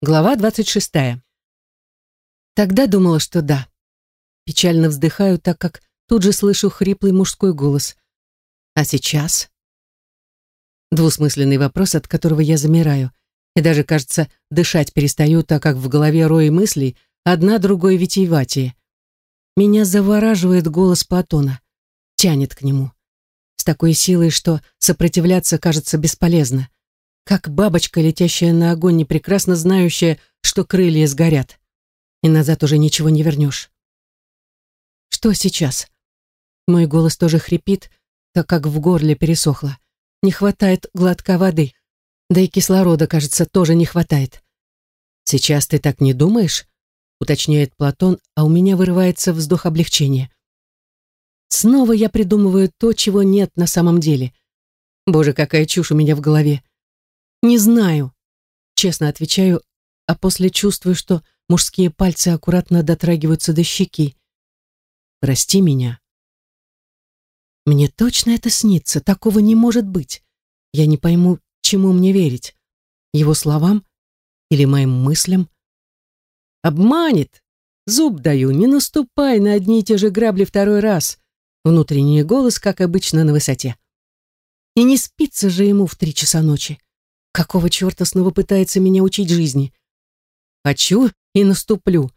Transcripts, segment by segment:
Глава 26. Тогда думала, что да. Печально вздыхаю, так как тут же слышу хриплый мужской голос. А сейчас? Двусмысленный вопрос, от которого я замираю. И даже, кажется, дышать перестаю, так как в голове рои мыслей, одна другой витиеватее. Меня завораживает голос Платона. Тянет к нему. С такой силой, что сопротивляться кажется бесполезно как бабочка, летящая на огонь, не прекрасно знающая, что крылья сгорят. И назад уже ничего не вернешь. Что сейчас? Мой голос тоже хрипит, так как в горле пересохло. Не хватает глотка воды. Да и кислорода, кажется, тоже не хватает. «Сейчас ты так не думаешь?» — уточняет Платон, а у меня вырывается вздох облегчения. Снова я придумываю то, чего нет на самом деле. Боже, какая чушь у меня в голове. «Не знаю», — честно отвечаю, а после чувствую, что мужские пальцы аккуратно дотрагиваются до щеки. «Прости меня». Мне точно это снится, такого не может быть. Я не пойму, чему мне верить. Его словам или моим мыслям? Обманет. Зуб даю, не наступай на одни и те же грабли второй раз. Внутренний голос, как обычно, на высоте. И не спится же ему в три часа ночи. Какого черта снова пытается меня учить жизни? Хочу и наступлю.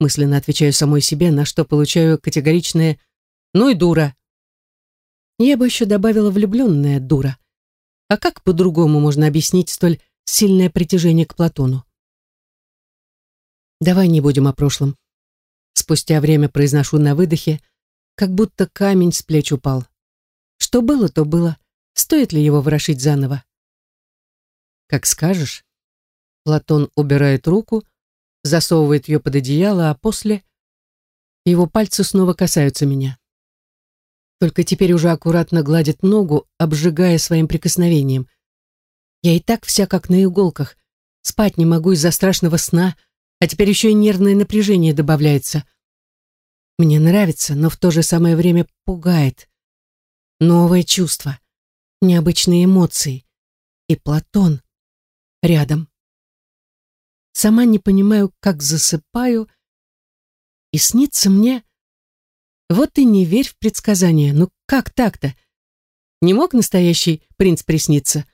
Мысленно отвечаю самой себе, на что получаю категоричное «ну и дура». Я бы еще добавила влюбленная дура. А как по-другому можно объяснить столь сильное притяжение к Платону? Давай не будем о прошлом. Спустя время произношу на выдохе, как будто камень с плеч упал. Что было, то было. Стоит ли его ворошить заново? Как скажешь. Платон убирает руку, засовывает ее под одеяло, а после его пальцы снова касаются меня. Только теперь уже аккуратно гладит ногу, обжигая своим прикосновением. Я и так вся как на иголках. Спать не могу из-за страшного сна, а теперь еще и нервное напряжение добавляется. Мне нравится, но в то же самое время пугает. Новое чувство, необычные эмоции. И Платон рядом. Сама не понимаю, как засыпаю, и снится мне... Вот и не верь в предсказания. Ну как так-то? Не мог настоящий принц присниться?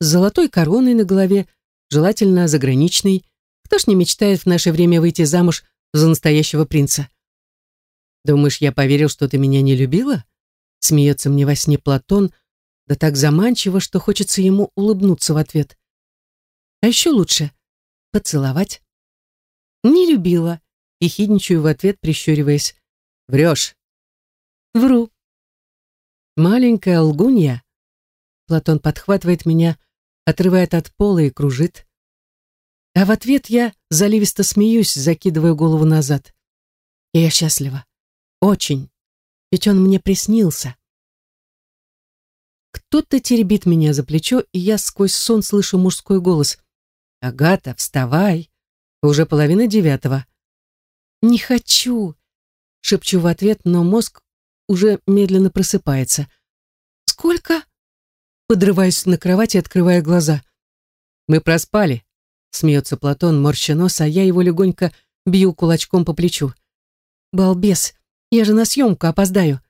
С золотой короной на голове, желательно заграничной. Кто ж не мечтает в наше время выйти замуж за настоящего принца? Думаешь, я поверил, что ты меня не любила? Смеется мне во сне Платон, да так заманчиво, что хочется ему улыбнуться в ответ. А еще лучше поцеловать. Не любила, и хидничаю в ответ, прищуриваясь. Врешь. Вру. Маленькая лгунья. Платон подхватывает меня, отрывает от пола и кружит. А в ответ я заливисто смеюсь, закидываю голову назад. И я счастлива. Очень. Ведь он мне приснился. Кто-то теребит меня за плечо, и я сквозь сон слышу мужской голос. «Агата, вставай! Уже половина девятого». «Не хочу!» — шепчу в ответ, но мозг уже медленно просыпается. «Сколько?» Подрываюсь на кровати, открывая глаза. «Мы проспали», — смеется Платон, морща нос, а я его легонько бью кулачком по плечу. «Балбес, я же на съемку опоздаю».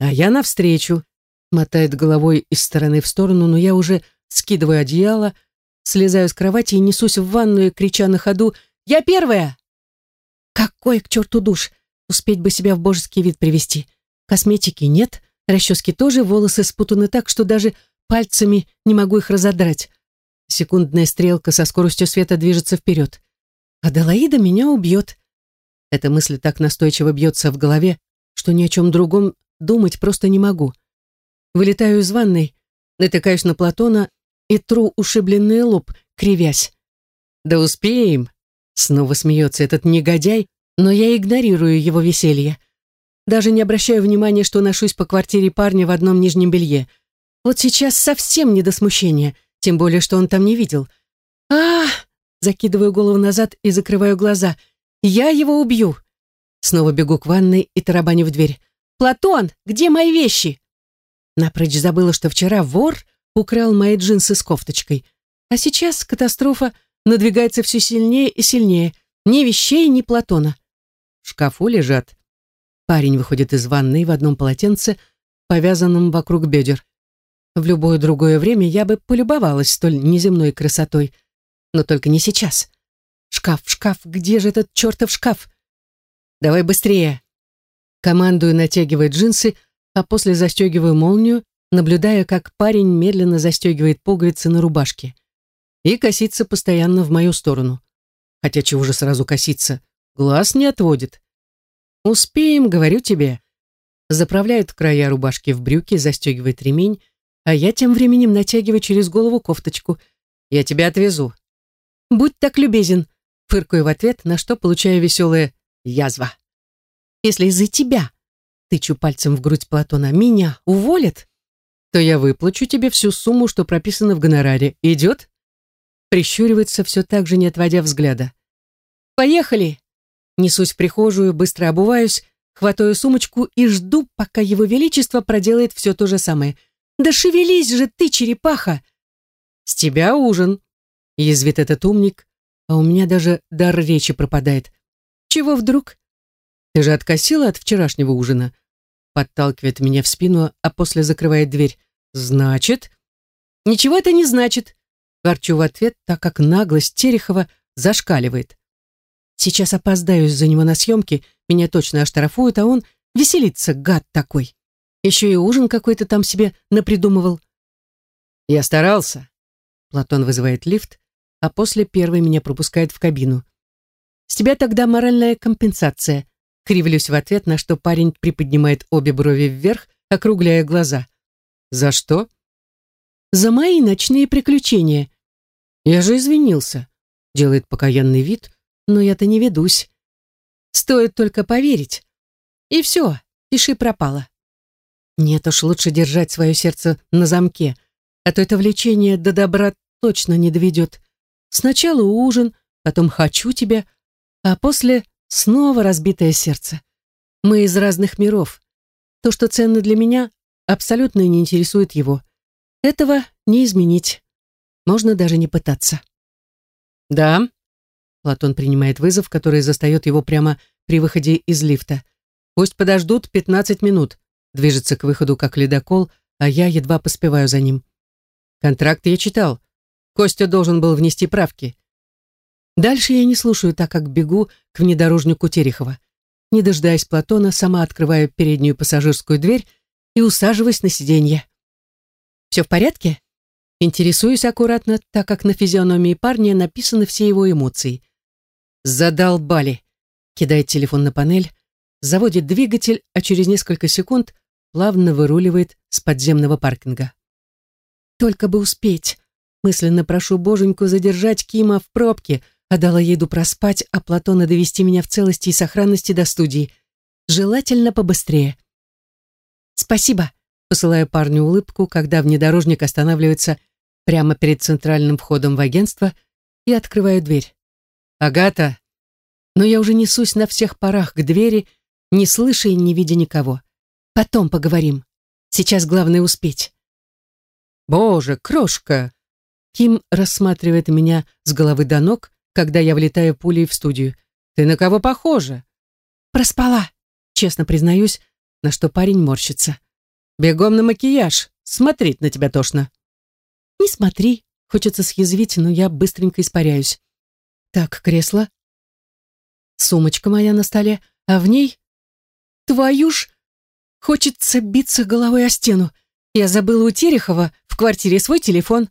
«А я навстречу», — мотает головой из стороны в сторону, но я уже скидываю одеяло, — Слезаю с кровати и несусь в ванную, крича на ходу «Я первая!» Какой к черту душ! Успеть бы себя в божеский вид привести. Косметики нет, расчески тоже, волосы спутаны так, что даже пальцами не могу их разодрать. Секундная стрелка со скоростью света движется вперед. Аделаида меня убьет. Эта мысль так настойчиво бьется в голове, что ни о чем другом думать просто не могу. Вылетаю из ванной, натыкаюсь на Платона и тру ушибленный лоб, кривясь. «Да успеем!» Снова смеется этот негодяй, но я игнорирую его веселье. Даже не обращаю внимания, что ношусь по квартире парня в одном нижнем белье. Вот сейчас совсем не до смущения, тем более, что он там не видел. а Закидываю голову назад и закрываю глаза. «Я его убью!» Снова бегу к ванной и тарабаню в дверь. «Платон, где мои вещи?» Напрочь забыла, что вчера вор украл мои джинсы с кофточкой. А сейчас катастрофа надвигается все сильнее и сильнее. Ни вещей, ни Платона. В шкафу лежат. Парень выходит из ванной в одном полотенце, повязанном вокруг бедер. В любое другое время я бы полюбовалась столь неземной красотой. Но только не сейчас. Шкаф, шкаф, где же этот чертов шкаф? Давай быстрее. Командую, натягивая джинсы, а после застегиваю молнию, наблюдая, как парень медленно застегивает пуговицы на рубашке. И косится постоянно в мою сторону. Хотя чего же сразу коситься? Глаз не отводит. «Успеем, говорю тебе». Заправляет края рубашки в брюки, застегивает ремень, а я тем временем натягиваю через голову кофточку. «Я тебя отвезу». «Будь так любезен», фыркаю в ответ, на что получаю веселое «язва». «Если из-за тебя», тычу пальцем в грудь Платона, «меня уволят?» То я выплачу тебе всю сумму, что прописано в гонораре. Идет?» Прищуривается, все так же не отводя взгляда. «Поехали!» Несусь в прихожую, быстро обуваюсь, хватаю сумочку и жду, пока его величество проделает все то же самое. «Да шевелись же ты, черепаха!» «С тебя ужин!» Язвит этот умник, а у меня даже дар речи пропадает. «Чего вдруг?» «Ты же откосила от вчерашнего ужина?» Подталкивает меня в спину, а после закрывает дверь. «Значит?» «Ничего это не значит», — ворчу в ответ, так как наглость Терехова зашкаливает. Сейчас опоздаю из-за него на съемки, меня точно оштрафуют, а он веселится, гад такой. Еще и ужин какой-то там себе напридумывал. «Я старался», — Платон вызывает лифт, а после первый меня пропускает в кабину. «С тебя тогда моральная компенсация», Кривлюсь в ответ, на что парень приподнимает обе брови вверх, округляя глаза. «За что?» «За мои ночные приключения». «Я же извинился», — делает покаянный вид, но я-то не ведусь. Стоит только поверить. И все, пиши пропало. Нет уж, лучше держать свое сердце на замке, а то это влечение до добра точно не доведет. Сначала ужин, потом «хочу тебя», а после Снова разбитое сердце. Мы из разных миров. То, что ценно для меня, абсолютно не интересует его. Этого не изменить. Можно даже не пытаться. «Да», — Платон принимает вызов, который застает его прямо при выходе из лифта. «Пусть подождут 15 минут», — движется к выходу как ледокол, а я едва поспеваю за ним. «Контракт я читал. Костя должен был внести правки. Дальше я не слушаю, так как бегу к внедорожнику Терехова. Не дожидаясь Платона, сама открываю переднюю пассажирскую дверь и усаживаюсь на сиденье. «Все в порядке?» Интересуюсь аккуратно, так как на физиономии парня написаны все его эмоции. «Задолбали!» Кидает телефон на панель, заводит двигатель, а через несколько секунд плавно выруливает с подземного паркинга. «Только бы успеть!» Мысленно прошу боженьку задержать Кима в пробке, а дала еду проспать, а Платона довести меня в целости и сохранности до студии. Желательно побыстрее. «Спасибо», — посылаю парню улыбку, когда внедорожник останавливается прямо перед центральным входом в агентство и открываю дверь. «Агата!» Но я уже несусь на всех парах к двери, не слыша и не видя никого. Потом поговорим. Сейчас главное успеть. «Боже, крошка!» Ким рассматривает меня с головы до ног, когда я влетаю пулей в студию. «Ты на кого похожа?» «Проспала», честно признаюсь, на что парень морщится. «Бегом на макияж, смотреть на тебя тошно». «Не смотри», хочется съязвить, но я быстренько испаряюсь. Так, кресло. Сумочка моя на столе, а в ней... Твою ж... Хочется биться головой о стену. Я забыла у Терехова в квартире свой телефон.